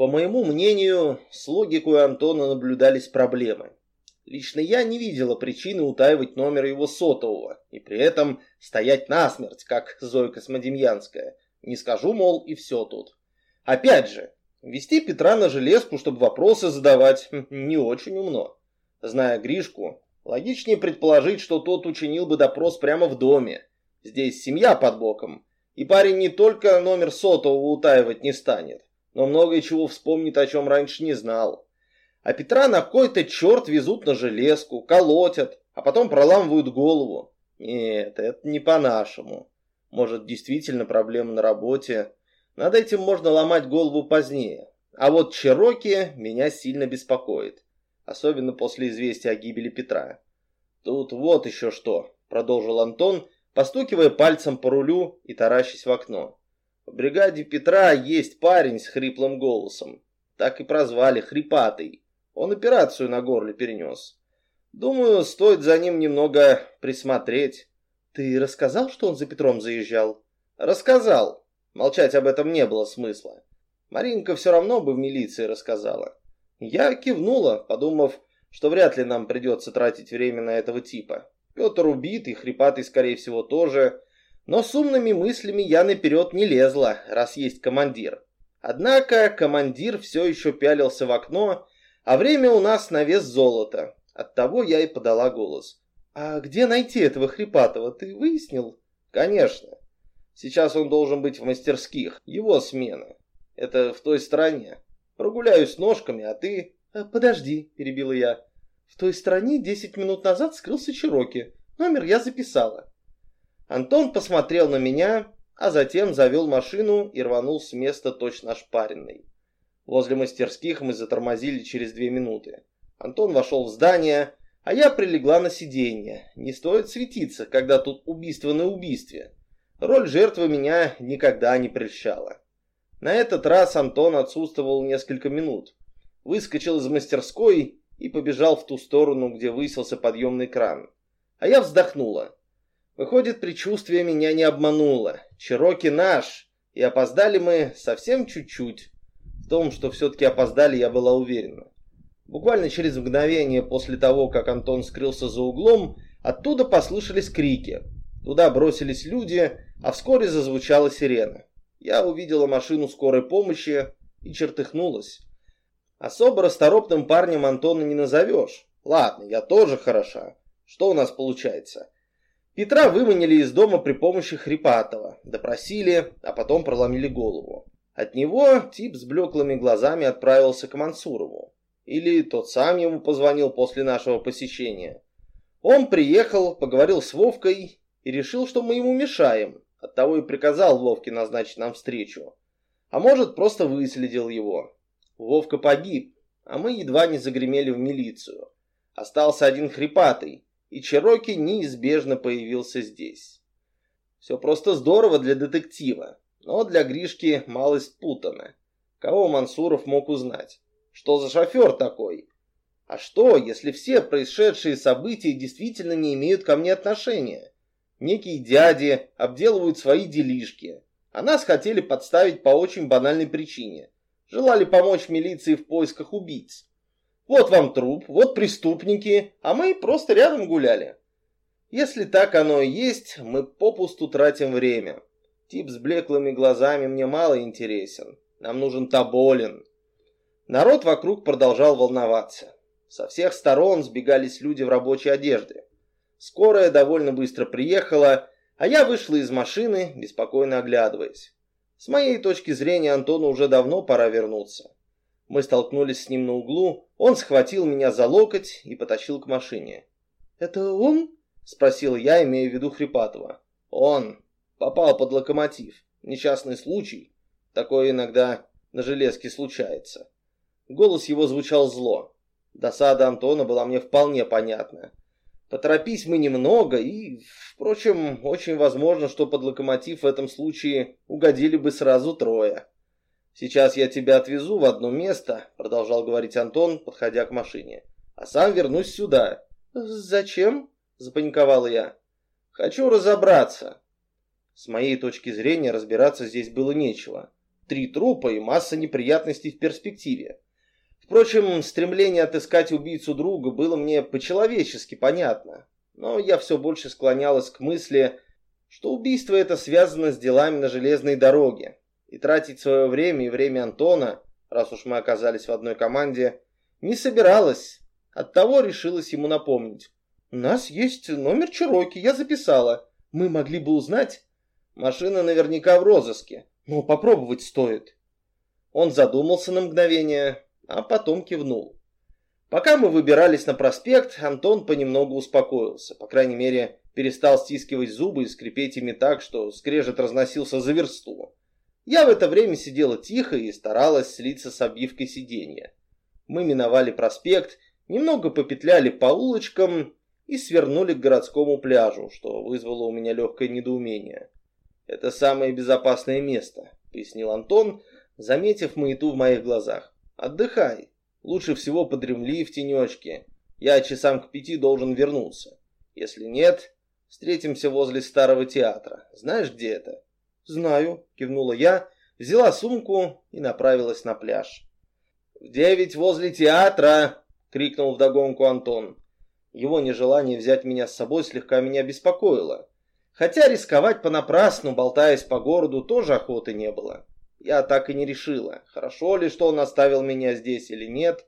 По моему мнению, с логикой Антона наблюдались проблемы. Лично я не видела причины утаивать номер его сотового и при этом стоять насмерть, как Зоя Космодемьянская. Не скажу, мол, и все тут. Опять же, вести Петра на железку, чтобы вопросы задавать, хм, не очень умно. Зная Гришку, логичнее предположить, что тот учинил бы допрос прямо в доме. Здесь семья под боком, и парень не только номер сотового утаивать не станет, но многое чего вспомнит, о чем раньше не знал. А Петра на какой-то черт везут на железку, колотят, а потом проламывают голову. Нет, это не по-нашему. Может, действительно проблема на работе. Над этим можно ломать голову позднее. А вот Чероки меня сильно беспокоит. Особенно после известия о гибели Петра. Тут вот еще что, продолжил Антон, постукивая пальцем по рулю и таращась в окно. В бригаде Петра есть парень с хриплым голосом. Так и прозвали Хрипатый. Он операцию на горле перенес. Думаю, стоит за ним немного присмотреть. Ты рассказал, что он за Петром заезжал? Рассказал. Молчать об этом не было смысла. Маринка все равно бы в милиции рассказала. Я кивнула, подумав, что вряд ли нам придется тратить время на этого типа. Петр убит, и Хрипатый, скорее всего, тоже. Но с умными мыслями я наперед не лезла, раз есть командир. Однако командир все еще пялился в окно, а время у нас на вес золота. Оттого я и подала голос. «А где найти этого Хрипатого, ты выяснил?» «Конечно. Сейчас он должен быть в мастерских. Его смена. Это в той стороне. Прогуляюсь ножками, а ты...» «А, «Подожди», — перебила я. «В той стороне десять минут назад скрылся Чироки. Номер я записала». Антон посмотрел на меня, а затем завел машину и рванул с места точно ошпаренный. Возле мастерских мы затормозили через две минуты. Антон вошел в здание, а я прилегла на сиденье. Не стоит светиться, когда тут убийство на убийстве. Роль жертвы меня никогда не прельщала. На этот раз Антон отсутствовал несколько минут. Выскочил из мастерской и побежал в ту сторону, где высился подъемный кран. А я вздохнула. Выходит, предчувствие меня не обмануло. Чироки наш, и опоздали мы совсем чуть-чуть том, что все-таки опоздали, я была уверена. Буквально через мгновение после того, как Антон скрылся за углом, оттуда послышались крики. Туда бросились люди, а вскоре зазвучала сирена. Я увидела машину скорой помощи и чертыхнулась. Особо расторопным парнем Антона не назовешь. Ладно, я тоже хороша. Что у нас получается? Петра выманили из дома при помощи Хрипатова, допросили, а потом проломили голову. От него тип с блеклыми глазами отправился к Мансурову. Или тот сам ему позвонил после нашего посещения. Он приехал, поговорил с Вовкой и решил, что мы ему мешаем. Оттого и приказал Вовке назначить нам встречу. А может, просто выследил его. Вовка погиб, а мы едва не загремели в милицию. Остался один хрипатый, и Чероки неизбежно появился здесь. Все просто здорово для детектива. Но для Гришки малость путано. Кого Мансуров мог узнать? Что за шофер такой? А что, если все происшедшие события действительно не имеют ко мне отношения? Некие дяди обделывают свои делишки, а нас хотели подставить по очень банальной причине. Желали помочь милиции в поисках убийц. Вот вам труп, вот преступники, а мы просто рядом гуляли. Если так оно и есть, мы попусту тратим время. Тип с блеклыми глазами мне мало интересен. Нам нужен Тоболин. Народ вокруг продолжал волноваться. Со всех сторон сбегались люди в рабочей одежде. Скорая довольно быстро приехала, а я вышла из машины, беспокойно оглядываясь. С моей точки зрения Антону уже давно пора вернуться. Мы столкнулись с ним на углу, он схватил меня за локоть и потащил к машине. «Это он?» – спросил я, имея в виду Хрипатова. «Он», Попал под локомотив. Несчастный случай. Такое иногда на железке случается. Голос его звучал зло. Досада Антона была мне вполне понятна. Поторопись мы немного, и, впрочем, очень возможно, что под локомотив в этом случае угодили бы сразу трое. «Сейчас я тебя отвезу в одно место», — продолжал говорить Антон, подходя к машине. «А сам вернусь сюда». «Зачем?» — запаниковала я. «Хочу разобраться. С моей точки зрения разбираться здесь было нечего. три трупа и масса неприятностей в перспективе. Впрочем, стремление отыскать убийцу друга было мне по-человечески понятно, но я все больше склонялась к мысли, что убийство это связано с делами на железной дороге, и тратить свое время и время Антона, раз уж мы оказались в одной команде, не собиралась. Оттого решилась ему напомнить. «У нас есть номер Чироки, я записала. Мы могли бы узнать...» «Машина наверняка в розыске, но попробовать стоит». Он задумался на мгновение, а потом кивнул. Пока мы выбирались на проспект, Антон понемногу успокоился. По крайней мере, перестал стискивать зубы и скрипеть ими так, что скрежет разносился за версту. Я в это время сидела тихо и старалась слиться с обивкой сиденья. Мы миновали проспект, немного попетляли по улочкам и свернули к городскому пляжу, что вызвало у меня легкое недоумение. «Это самое безопасное место», — пояснил Антон, заметив маяту в моих глазах. «Отдыхай. Лучше всего подремли в тенечке. Я часам к пяти должен вернуться. Если нет, встретимся возле старого театра. Знаешь, где это? Знаю, кивнула я, взяла сумку и направилась на пляж. В девять возле театра! крикнул вдогонку Антон. Его нежелание взять меня с собой слегка меня беспокоило. Хотя рисковать понапрасну, болтаясь по городу, тоже охоты не было. Я так и не решила, хорошо ли, что он оставил меня здесь или нет.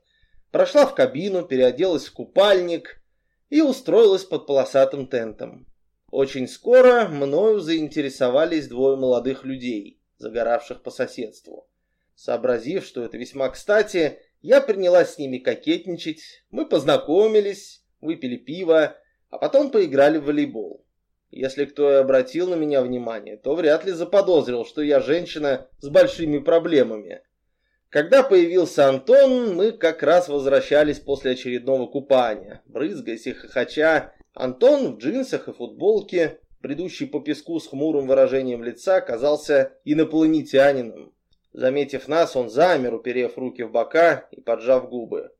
Прошла в кабину, переоделась в купальник и устроилась под полосатым тентом. Очень скоро мною заинтересовались двое молодых людей, загоравших по соседству. Сообразив, что это весьма кстати, я принялась с ними кокетничать, мы познакомились, выпили пиво, а потом поиграли в волейбол. Если кто и обратил на меня внимание, то вряд ли заподозрил, что я женщина с большими проблемами. Когда появился Антон, мы как раз возвращались после очередного купания. Брызгаясь и хохоча, Антон в джинсах и футболке, бредущий по песку с хмурым выражением лица, казался инопланетянином. Заметив нас, он замер, уперев руки в бока и поджав губы.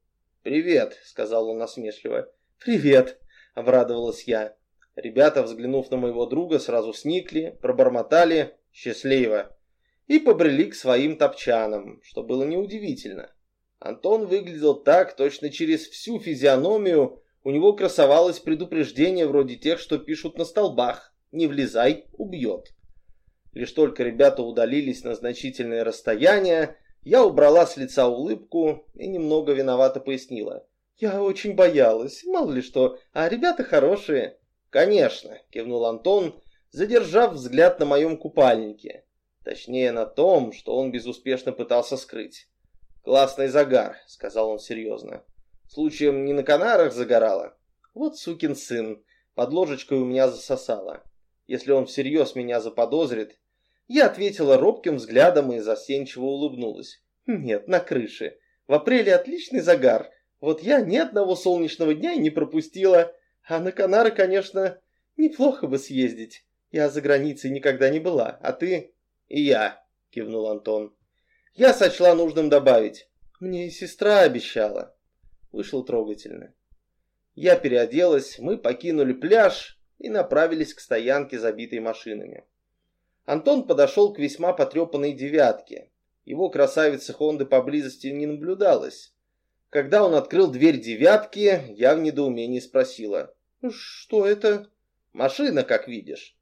«Привет», — сказал он насмешливо. «Привет», — обрадовалась я. Ребята, взглянув на моего друга, сразу сникли, пробормотали «счастливо» и побрели к своим топчанам, что было неудивительно. Антон выглядел так, точно через всю физиономию у него красовалось предупреждение вроде тех, что пишут на столбах «Не влезай, убьет». Лишь только ребята удалились на значительное расстояние, я убрала с лица улыбку и немного виновато пояснила. «Я очень боялась, мало ли что, а ребята хорошие». «Конечно», — кивнул Антон, задержав взгляд на моем купальнике. Точнее, на том, что он безуспешно пытался скрыть. «Классный загар», — сказал он серьезно. «Случаем не на Канарах загорала?» «Вот сукин сын, под ложечкой у меня засосало. Если он всерьез меня заподозрит...» Я ответила робким взглядом и застенчиво улыбнулась. «Нет, на крыше. В апреле отличный загар. Вот я ни одного солнечного дня и не пропустила. А на Канары, конечно, неплохо бы съездить. Я за границей никогда не была, а ты? И я, кивнул Антон. Я сочла нужным добавить. Мне и сестра обещала. Вышло трогательно. Я переоделась, мы покинули пляж и направились к стоянке, забитой машинами. Антон подошел к весьма потрепанной девятке. Его красавицы Хонды поблизости не наблюдалось. Когда он открыл дверь девятки, я в недоумении спросила. «Что это?» «Машина, как видишь.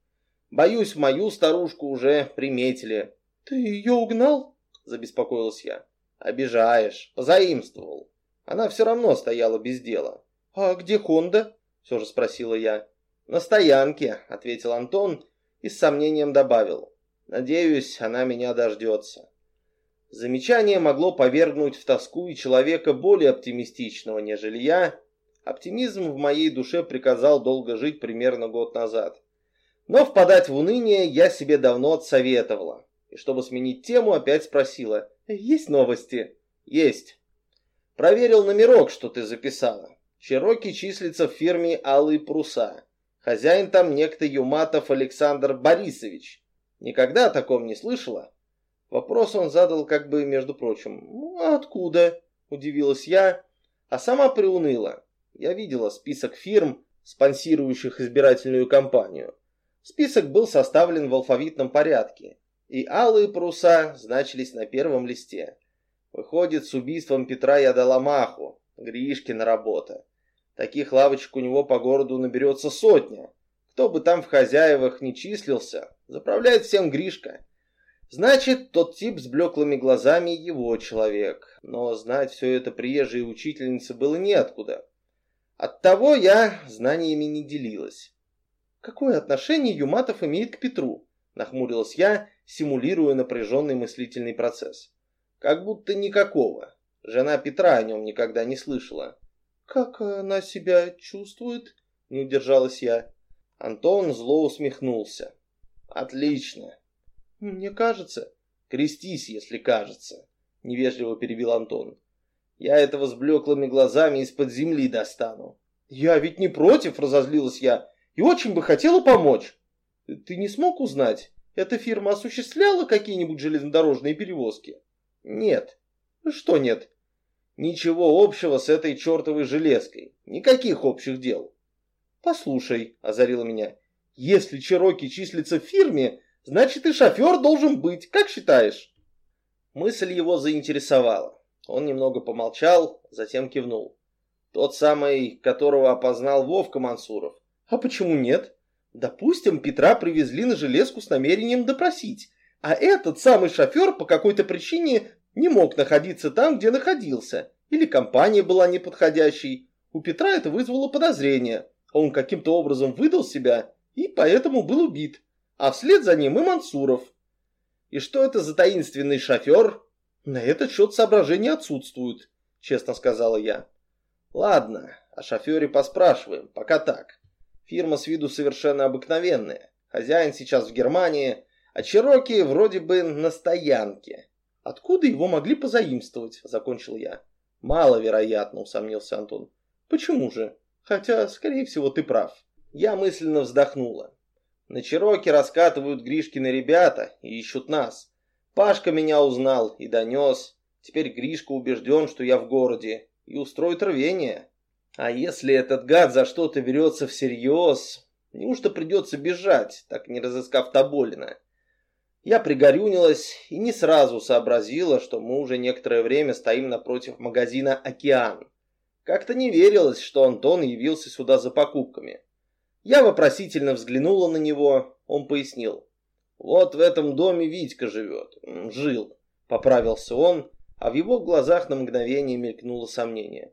Боюсь, мою старушку уже приметили». «Ты ее угнал?» – забеспокоилась я. «Обижаешь. Позаимствовал. Она все равно стояла без дела». «А где Хонда?» – все же спросила я. «На стоянке», – ответил Антон и с сомнением добавил. «Надеюсь, она меня дождется». Замечание могло повергнуть в тоску и человека более оптимистичного, нежели я. Оптимизм в моей душе приказал долго жить примерно год назад. Но впадать в уныние я себе давно отсоветовала. И чтобы сменить тему, опять спросила. «Есть новости?» «Есть». «Проверил номерок, что ты записала. Чероки числится в фирме «Алые паруса». Хозяин там некто Юматов Александр Борисович. Никогда о таком не слышала?» Вопрос он задал как бы, между прочим. «Ну, а откуда?» – удивилась я, а сама приуныла. Я видела список фирм, спонсирующих избирательную кампанию. Список был составлен в алфавитном порядке. и алые паруса значились на первом листе. Выходит, с убийством Петра я дала маху. Гришкина работа. Таких лавочек у него по городу наберется сотня. Кто бы там в хозяевах не числился, заправляет всем Гришка. Значит, тот тип с блеклыми глазами его человек. Но знать все это приезжей учительнице было неоткуда. Оттого я знаниями не делилась. Какое отношение Юматов имеет к Петру? Нахмурилась я, симулируя напряженный мыслительный процесс. Как будто никакого. Жена Петра о нем никогда не слышала. «Как она себя чувствует?» — не удержалась я. Антон зло усмехнулся. «Отлично!» «Мне кажется...» «Крестись, если кажется!» — невежливо перебил Антон. «Я этого с блеклыми глазами из-под земли достану». «Я ведь не против!» — разозлилась я. «И очень бы хотела помочь!» «Ты не смог узнать, эта фирма осуществляла какие-нибудь железнодорожные перевозки?» «Нет». «Что нет?» Ничего общего с этой чертовой железкой. Никаких общих дел. Послушай, озарила меня, если Чероки числится в фирме, значит и шофер должен быть, как считаешь? Мысль его заинтересовала. Он немного помолчал, затем кивнул. Тот самый, которого опознал Вовка Мансуров. А почему нет? Допустим, Петра привезли на железку с намерением допросить, а этот самый шофер по какой-то причине не мог находиться там, где находился, или компания была неподходящей. У Петра это вызвало подозрение. Он каким-то образом выдал себя и поэтому был убит. А вслед за ним и Мансуров. И что это за таинственный шофер? На этот счет соображения отсутствуют, честно сказала я. Ладно, о шофере поспрашиваем, пока так. Фирма с виду совершенно обыкновенная. Хозяин сейчас в Германии, а Чероки вроде бы на стоянке. Откуда его могли позаимствовать, закончил я. Маловероятно, усомнился Антон. Почему же? Хотя, скорее всего, ты прав. Я мысленно вздохнула. На Чироке раскатывают Гришкины ребята и ищут нас. Пашка меня узнал и донес. Теперь Гришка убежден, что я в городе, и устроит рвение. А если этот гад за что-то берется всерьез, неужто придется бежать, так не разыскав Тоболина? Я пригорюнилась и не сразу сообразила, что мы уже некоторое время стоим напротив магазина «Океан». Как-то не верилось, что Антон явился сюда за покупками. Я вопросительно взглянула на него, он пояснил. «Вот в этом доме Витька живет. Жил», — поправился он, а в его глазах на мгновение мелькнуло сомнение.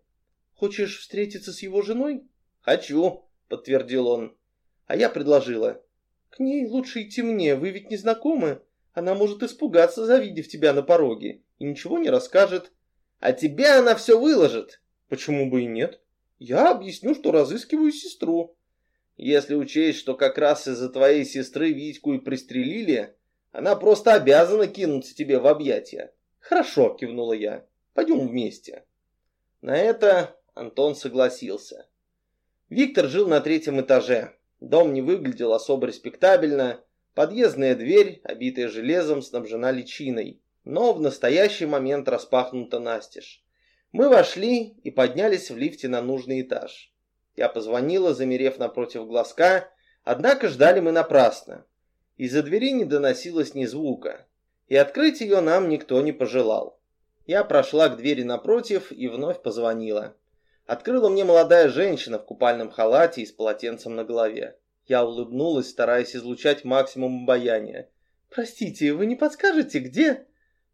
«Хочешь встретиться с его женой?» «Хочу», — подтвердил он. А я предложила. «К ней лучше идти мне, вы ведь не знакомы. Она может испугаться, завидев тебя на пороге, и ничего не расскажет. А тебе она все выложит». «Почему бы и нет? Я объясню, что разыскиваю сестру». «Если учесть, что как раз из-за твоей сестры Витьку и пристрелили, она просто обязана кинуться тебе в объятия». «Хорошо», — кивнула я. «Пойдем вместе». На это Антон согласился. Виктор жил на третьем этаже. Дом не выглядел особо респектабельно. Подъездная дверь, обитая железом, снабжена личиной, но в настоящий момент распахнута настежь. Мы вошли и поднялись в лифте на нужный этаж. Я позвонила, замерев напротив глазка, однако ждали мы напрасно. Из-за двери не доносилось ни звука, и открыть ее нам никто не пожелал. Я прошла к двери напротив и вновь позвонила. Открыла мне молодая женщина в купальном халате и с полотенцем на голове. Я улыбнулась, стараясь излучать максимум обаяния. «Простите, вы не подскажете, где?»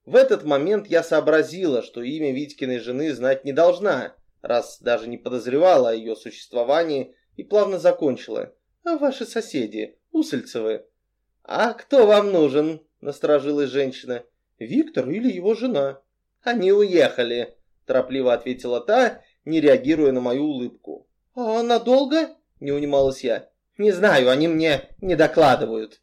В этот момент я сообразила, что имя Витькиной жены знать не должна, раз даже не подозревала о ее существовании, и плавно закончила. «А ваши соседи, Усольцевы?» «А кто вам нужен?» – насторожилась женщина. «Виктор или его жена?» «Они уехали», – торопливо ответила та не реагируя на мою улыбку. «А надолго?» – не унималась я. «Не знаю, они мне не докладывают».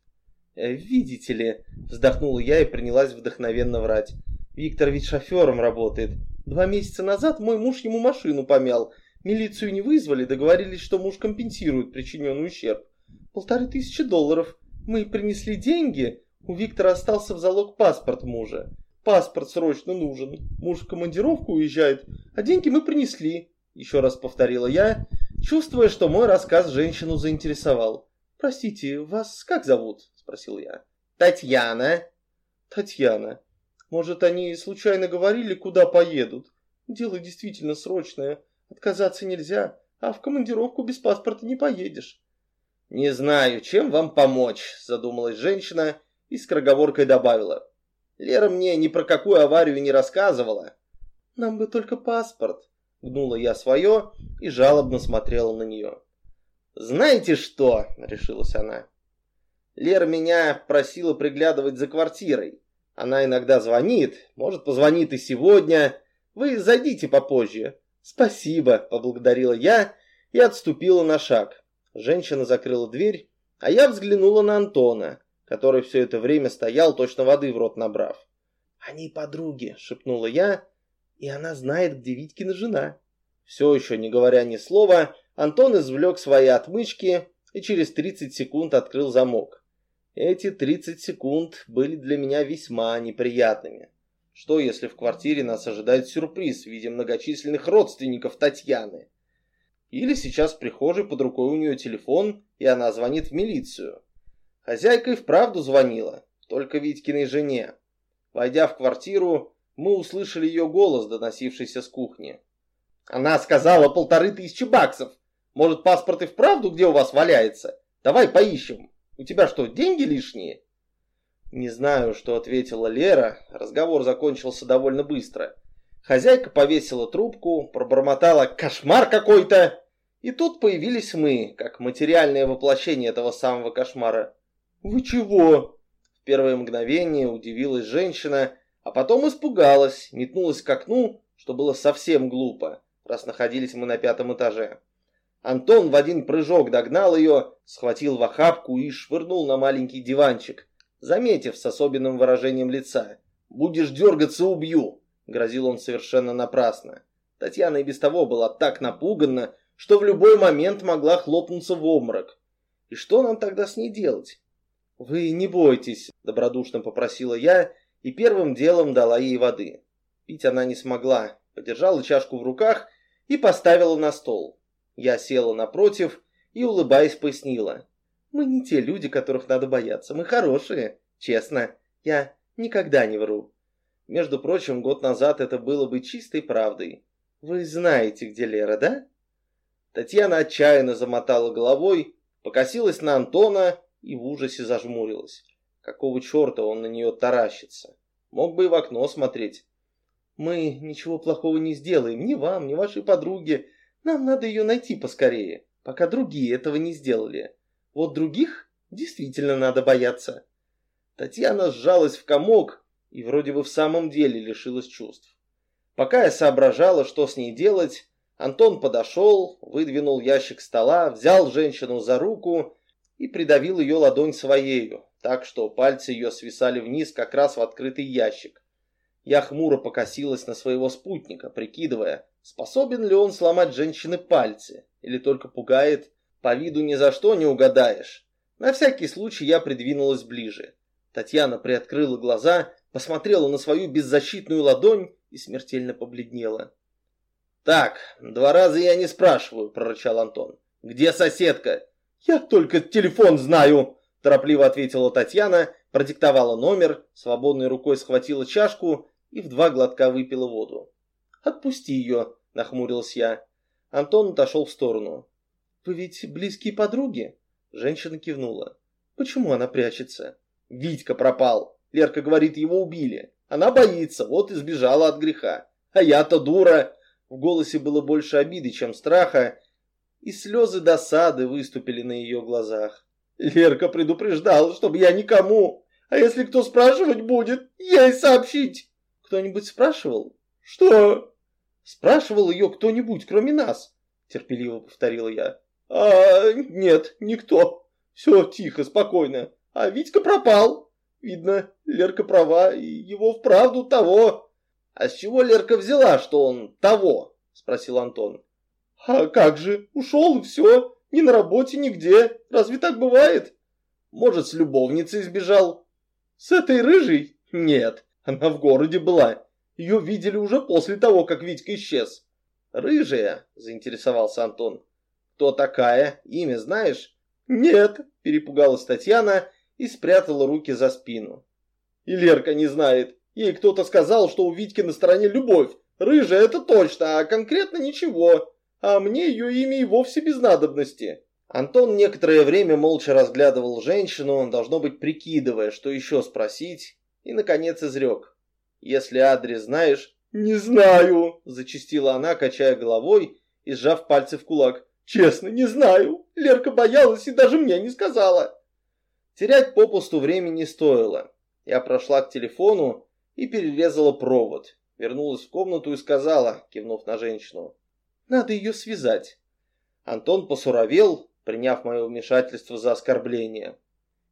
«Э, «Видите ли», – вздохнула я и принялась вдохновенно врать. «Виктор ведь шофером работает. Два месяца назад мой муж ему машину помял. Милицию не вызвали, договорились, что муж компенсирует причиненный ущерб. Полторы тысячи долларов. Мы принесли деньги. У Виктора остался в залог паспорт мужа. Паспорт срочно нужен. Муж в командировку уезжает, а деньги мы принесли. Еще раз повторила я, чувствуя, что мой рассказ женщину заинтересовал. «Простите, вас как зовут?» – спросил я. «Татьяна». Татьяна, может, они случайно говорили, куда поедут? Дело действительно срочное. Отказаться нельзя, а в командировку без паспорта не поедешь. Не знаю, чем вам помочь, задумалась женщина и скороговоркой добавила. Лера мне ни про какую аварию не рассказывала. Нам бы только паспорт. Гнула я свое и жалобно смотрела на нее. «Знаете что?» – решилась она. Лера меня просила приглядывать за квартирой. Она иногда звонит, может, позвонит и сегодня. Вы зайдите попозже. Спасибо, поблагодарила я и отступила на шаг. Женщина закрыла дверь, а я взглянула на Антона, который все это время стоял, точно воды в рот набрав. «Они подруги», — шепнула я, — «и она знает, где Витькина жена». Все еще не говоря ни слова, Антон извлек свои отмычки и через 30 секунд открыл замок. Эти 30 секунд были для меня весьма неприятными. Что, если в квартире нас ожидает сюрприз в виде многочисленных родственников Татьяны? Или сейчас в прихожей под рукой у нее телефон, и она звонит в милицию. Хозяйка и вправду звонила, только Витькиной жене. Войдя в квартиру, мы услышали ее голос, доносившийся с кухни. Она сказала полторы тысячи баксов. Может, паспорт и вправду где у вас валяется? Давай поищем. У тебя что, деньги лишние?» Не знаю, что ответила Лера. Разговор закончился довольно быстро. Хозяйка повесила трубку, пробормотала «Кошмар какой-то!» И тут появились мы, как материальное воплощение этого самого кошмара. «Вы чего?» В первое мгновение удивилась женщина, а потом испугалась, метнулась к окну, что было совсем глупо, раз находились мы на пятом этаже. Антон в один прыжок догнал ее, схватил в охапку и швырнул на маленький диванчик, заметив с особенным выражением лица. «Будешь дергаться, убью!» — грозил он совершенно напрасно. Татьяна и без того была так напугана, что в любой момент могла хлопнуться в обморок. И что нам тогда с ней делать? «Вы не бойтесь», — добродушно попросила я и первым делом дала ей воды. Пить она не смогла, подержала чашку в руках и поставила на стол. Я села напротив и, улыбаясь, пояснила. Мы не те люди, которых надо бояться. Мы хорошие, честно. Я никогда не вру. Между прочим, год назад это было бы чистой правдой. Вы знаете, где Лера, да? Татьяна отчаянно замотала головой, покосилась на Антона и в ужасе зажмурилась. Какого черта он на нее таращится? Мог бы и в окно смотреть. Мы ничего плохого не сделаем, ни вам, ни вашей подруге. Нам надо ее найти поскорее, пока другие этого не сделали. Вот других действительно надо бояться. Татьяна сжалась в комок и вроде бы в самом деле лишилась чувств. Пока я соображала, что с ней делать, Антон подошел, выдвинул ящик стола, взял женщину за руку и придавил ее ладонь своею, так что пальцы ее свисали вниз как раз в открытый ящик. Я хмуро покосилась на своего спутника, прикидывая, Способен ли он сломать женщины пальцы? Или только пугает? По виду ни за что не угадаешь. На всякий случай я придвинулась ближе. Татьяна приоткрыла глаза, посмотрела на свою беззащитную ладонь и смертельно побледнела. «Так, два раза я не спрашиваю», — прорычал Антон. «Где соседка?» «Я только телефон знаю», — торопливо ответила Татьяна, продиктовала номер, свободной рукой схватила чашку и в два глотка выпила воду. «Отпусти ее», — нахмурился я. Антон отошел в сторону. «Вы ведь близкие подруги?» Женщина кивнула. «Почему она прячется?» «Витька пропал. Лерка говорит, его убили. Она боится, вот и сбежала от греха. А я-то дура!» В голосе было больше обиды, чем страха, и слезы досады выступили на ее глазах. Лерка предупреждала, чтобы я никому. А если кто спрашивать будет, ей сообщить. Кто-нибудь спрашивал? Что? Спрашивал ее кто-нибудь, кроме нас? Терпеливо повторила я. А, нет, никто. Все тихо, спокойно. А Витька пропал. Видно, Лерка права, и его вправду того. А с чего Лерка взяла, что он того? Спросил Антон. А как же, ушел и все. Ни на работе, нигде. Разве так бывает? Может, с любовницей сбежал? С этой рыжей? Нет, она в городе была. Ее видели уже после того, как Витька исчез. «Рыжая?» – заинтересовался Антон. «Кто такая? Имя знаешь?» «Нет», – перепугалась Татьяна и спрятала руки за спину. И Лерка не знает. Ей кто-то сказал, что у Витьки на стороне любовь. Рыжая это точно, а конкретно ничего. А мне ее имя и вовсе без надобности. Антон некоторое время молча разглядывал женщину, должно быть прикидывая, что еще спросить, и, наконец, изрек. «Если адрес знаешь...» «Не знаю!» – зачастила она, качая головой и сжав пальцы в кулак. «Честно, не знаю. Лерка боялась и даже мне не сказала». Терять попусту времени не стоило. Я прошла к телефону и перерезала провод. Вернулась в комнату и сказала, кивнув на женщину, «Надо ее связать». Антон посуровел, приняв мое вмешательство за оскорбление.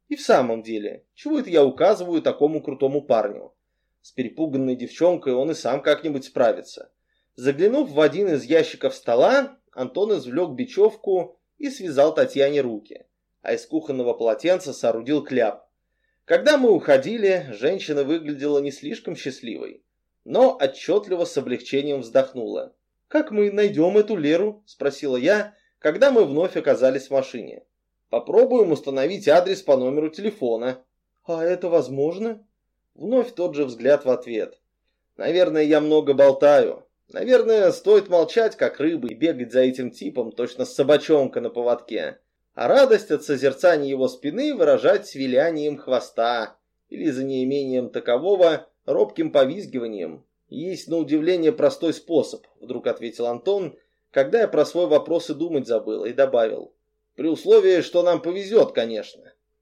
И в самом деле, чего это я указываю такому крутому парню? С перепуганной девчонкой он и сам как-нибудь справится. Заглянув в один из ящиков стола, Антон извлек бечевку и связал Татьяне руки, а из кухонного полотенца соорудил кляп. Когда мы уходили, женщина выглядела не слишком счастливой, но отчетливо с облегчением вздохнула. «Как мы найдем эту Леру?» – спросила я, когда мы вновь оказались в машине. «Попробуем установить адрес по номеру телефона». «А это возможно?» Вновь тот же взгляд в ответ. «Наверное, я много болтаю. Наверное, стоит молчать, как рыба, и бегать за этим типом, точно с собачонка на поводке. А радость от созерцания его спины выражать с вилянием хвоста, или за неимением такового робким повизгиванием. Есть, на удивление, простой способ, вдруг ответил Антон, когда я про свой вопрос и думать забыл, и добавил. При условии, что нам повезет, конечно.